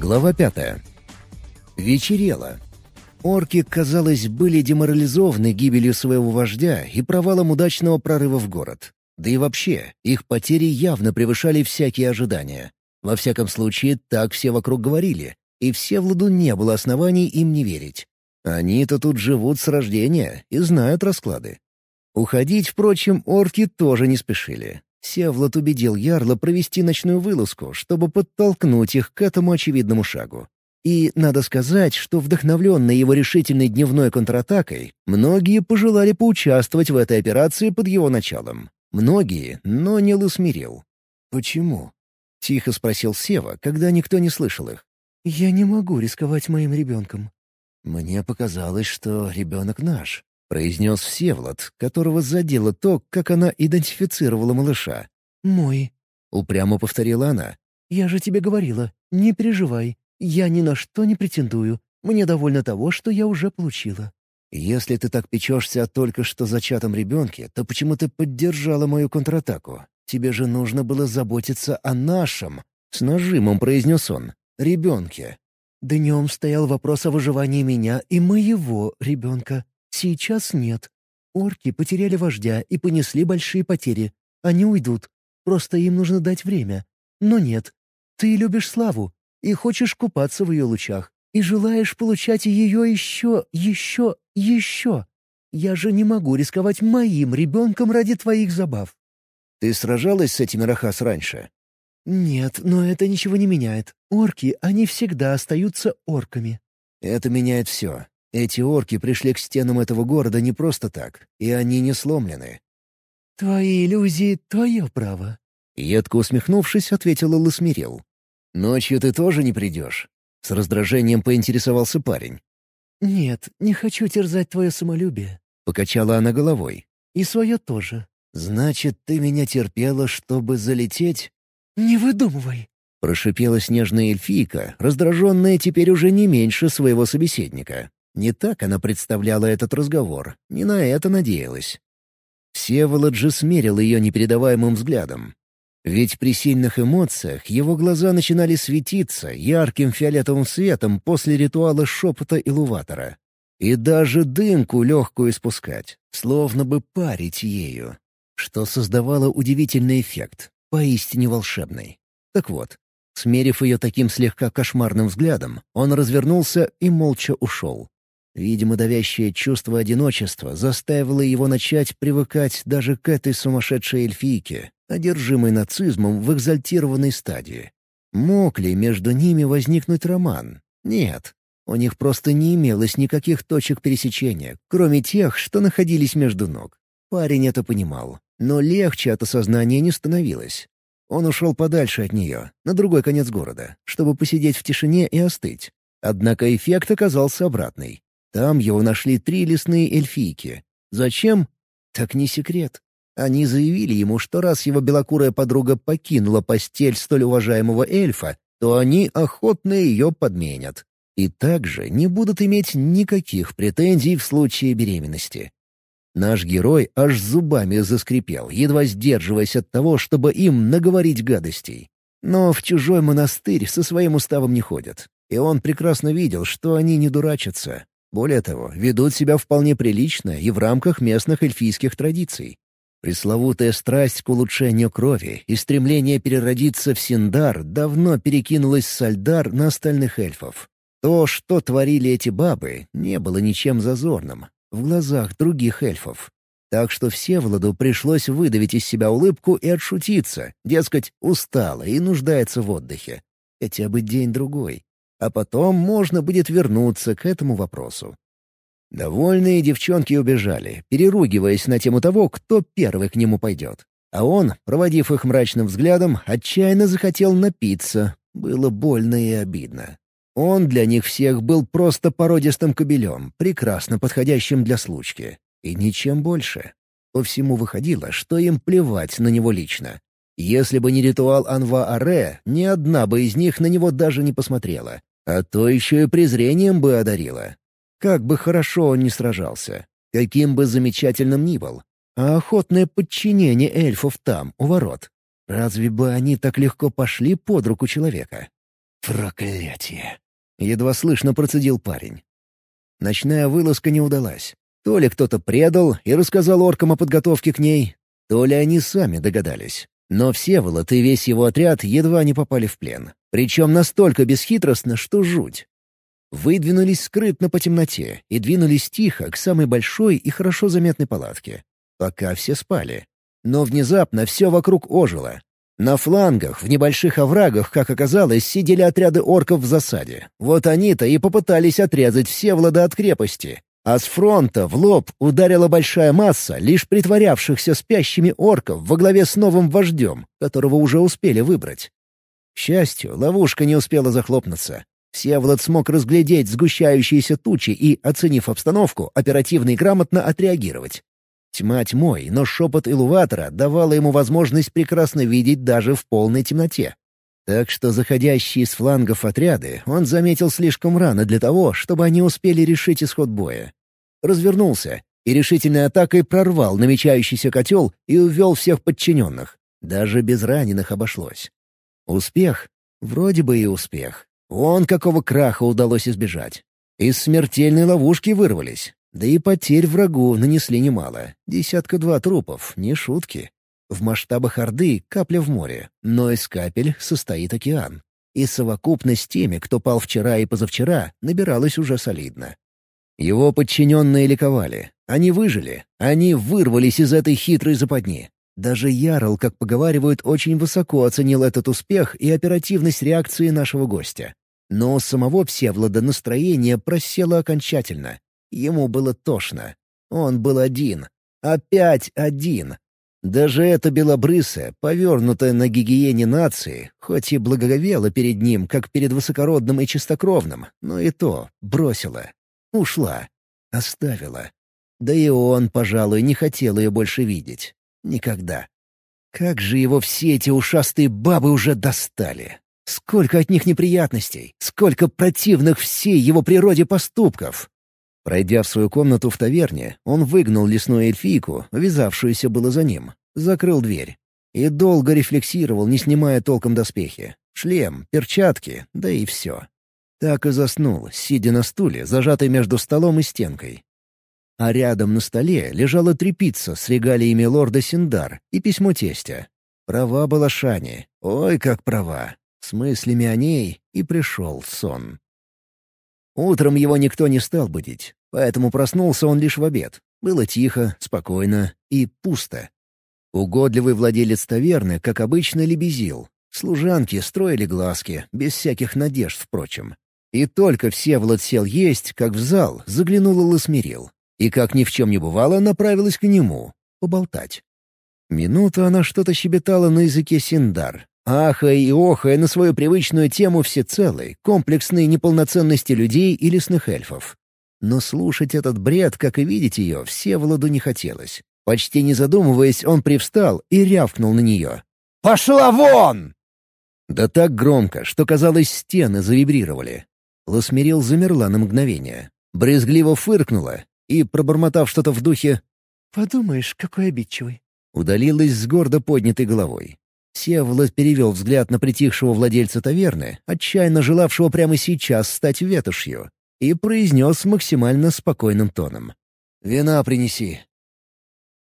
Глава пятая. Вечерело. Орки, казалось, были деморализованы гибелью своего вождя и провалом удачного прорыва в город. Да и вообще, их потери явно превышали всякие ожидания. Во всяком случае, так все вокруг говорили, и Всевладу не было оснований им не верить. Они-то тут живут с рождения и знают расклады. Уходить, впрочем, орки тоже не спешили. Севлад убедил Ярла провести ночную вылазку, чтобы подтолкнуть их к этому очевидному шагу. И надо сказать, что вдохновленные его решительной дневной контратакой, многие пожелали поучаствовать в этой операции под его началом. Многие, но не Лусмирил. «Почему?» — тихо спросил Сева, когда никто не слышал их. «Я не могу рисковать моим ребенком». «Мне показалось, что ребенок наш», — произнес Всевлад, которого задело то, как она идентифицировала малыша. «Мой», — упрямо повторила она. «Я же тебе говорила, не переживай. Я ни на что не претендую. Мне довольно того, что я уже получила». «Если ты так печешься о только что зачатом ребенке, то почему ты поддержала мою контратаку? Тебе же нужно было заботиться о нашем», — с нажимом произнес он, — «ребенке». Днем стоял вопрос о выживании меня и моего ребенка. Сейчас нет. Орки потеряли вождя и понесли большие потери. Они уйдут. Просто им нужно дать время. Но нет. Ты любишь славу и хочешь купаться в ее лучах. И желаешь получать ее еще, еще, еще. Я же не могу рисковать моим ребенком ради твоих забав. Ты сражалась с этими Рахас раньше? «Нет, но это ничего не меняет. Орки, они всегда остаются орками». «Это меняет все. Эти орки пришли к стенам этого города не просто так, и они не сломлены». «Твои иллюзии — твое право». Едко усмехнувшись, ответила Ласмирил. «Ночью ты тоже не придешь?» С раздражением поинтересовался парень. «Нет, не хочу терзать твое самолюбие», — покачала она головой. «И свое тоже». «Значит, ты меня терпела, чтобы залететь?» «Не выдумывай!» — прошипела снежная эльфийка, раздраженная теперь уже не меньше своего собеседника. Не так она представляла этот разговор, не на это надеялась. Всеволод же смерил ее непередаваемым взглядом. Ведь при сильных эмоциях его глаза начинали светиться ярким фиолетовым светом после ритуала шепота Илуватора. И даже дымку легкую испускать, словно бы парить ею, что создавало удивительный эффект поистине волшебной. Так вот, смерив ее таким слегка кошмарным взглядом, он развернулся и молча ушел. Видимо, давящее чувство одиночества заставило его начать привыкать даже к этой сумасшедшей эльфийке, одержимой нацизмом в экзальтированной стадии. Мог ли между ними возникнуть роман? Нет. У них просто не имелось никаких точек пересечения, кроме тех, что находились между ног. Парень это понимал. Но легче от осознания не становилось. Он ушел подальше от нее, на другой конец города, чтобы посидеть в тишине и остыть. Однако эффект оказался обратный. Там его нашли три лесные эльфийки. Зачем? Так не секрет. Они заявили ему, что раз его белокурая подруга покинула постель столь уважаемого эльфа, то они охотно ее подменят. И также не будут иметь никаких претензий в случае беременности. Наш герой аж зубами заскрипел, едва сдерживаясь от того, чтобы им наговорить гадостей. Но в чужой монастырь со своим уставом не ходят. И он прекрасно видел, что они не дурачатся. Более того, ведут себя вполне прилично и в рамках местных эльфийских традиций. Пресловутая страсть к улучшению крови и стремление переродиться в Синдар давно перекинулась с Альдар на остальных эльфов. То, что творили эти бабы, не было ничем зазорным, в глазах других эльфов. Так что Всеволоду пришлось выдавить из себя улыбку и отшутиться, дескать, устала и нуждается в отдыхе. Хотя бы день-другой. А потом можно будет вернуться к этому вопросу. Довольные девчонки убежали, переругиваясь на тему того, кто первый к нему пойдет. А он, проводив их мрачным взглядом, отчаянно захотел напиться. Было больно и обидно. Он для них всех был просто породистым кобелем, прекрасно подходящим для случки. И ничем больше. По всему выходило, что им плевать на него лично. Если бы не ритуал Анва-Аре, ни одна бы из них на него даже не посмотрела. А то еще и презрением бы одарила. Как бы хорошо он ни сражался, каким бы замечательным ни был. А охотное подчинение эльфов там, у ворот. Разве бы они так легко пошли под руку человека? «Проклятие!» — едва слышно процедил парень. Ночная вылазка не удалась. То ли кто-то предал и рассказал оркам о подготовке к ней, то ли они сами догадались. Но Всеволод и весь его отряд едва не попали в плен. Причем настолько бесхитростно, что жуть. Выдвинулись скрытно по темноте и двинулись тихо к самой большой и хорошо заметной палатке. Пока все спали. Но внезапно все вокруг ожило. На флангах, в небольших оврагах, как оказалось, сидели отряды орков в засаде. Вот они-то и попытались отрезать Всеволода от крепости. А с фронта в лоб ударила большая масса лишь притворявшихся спящими орков во главе с новым вождем, которого уже успели выбрать. К счастью, ловушка не успела захлопнуться. Всеволод смог разглядеть сгущающиеся тучи и, оценив обстановку, оперативно и грамотно отреагировать. Тьма тьмой, но шепот Илуватора давала ему возможность прекрасно видеть даже в полной темноте. Так что заходящие с флангов отряды он заметил слишком рано для того, чтобы они успели решить исход боя. Развернулся и решительной атакой прорвал намечающийся котел и увел всех подчиненных. Даже без раненых обошлось. Успех? Вроде бы и успех. Вон какого краха удалось избежать. Из смертельной ловушки вырвались. Да и потерь врагу нанесли немало. Десятка-два трупов, не шутки. В масштабах Орды капля в море, но из капель состоит океан. И совокупность теми, кто пал вчера и позавчера, набиралась уже солидно. Его подчиненные ликовали. Они выжили. Они вырвались из этой хитрой западни. Даже Ярл, как поговаривают, очень высоко оценил этот успех и оперативность реакции нашего гостя. Но у самого Всевлада настроение просело окончательно. Ему было тошно. Он был один. Опять один. Даже эта белобрысая, повернутая на гигиене нации, хоть и благоговела перед ним, как перед высокородным и чистокровным, но и то бросила. Ушла. Оставила. Да и он, пожалуй, не хотел ее больше видеть. Никогда. Как же его все эти ушастые бабы уже достали! Сколько от них неприятностей! Сколько противных всей его природе поступков! Пройдя в свою комнату в таверне, он выгнал лесную эльфийку, вязавшуюся было за ним, закрыл дверь. И долго рефлексировал, не снимая толком доспехи. Шлем, перчатки, да и все. Так и заснул, сидя на стуле, зажатый между столом и стенкой. А рядом на столе лежала трепица с регалиями лорда Синдар и письмо тестя. Права была Шани, ой, как права. С мыслями о ней и пришел сон. Утром его никто не стал будить, поэтому проснулся он лишь в обед. Было тихо, спокойно и пусто. Угодливый владелец таверны, как обычно, лебезил. Служанки строили глазки, без всяких надежд, впрочем. И только Всеволод сел есть, как в зал, заглянула Ласмирил. И, как ни в чем не бывало, направилась к нему. Поболтать. Минуту она что-то щебетала на языке синдар, ахая и охая на свою привычную тему всецелой, комплексной неполноценности людей и лесных эльфов. Но слушать этот бред, как и видеть ее, Всеволоду не хотелось. Почти не задумываясь, он привстал и рявкнул на нее. «Пошла вон!» Да так громко, что, казалось, стены завибрировали. Лосмирил замерла на мгновение, брезгливо фыркнула и, пробормотав что-то в духе «Подумаешь, какой обидчивый», удалилась с гордо поднятой головой. Севолод перевел взгляд на притихшего владельца таверны, отчаянно желавшего прямо сейчас стать ветошью, и произнес максимально спокойным тоном. «Вина принеси.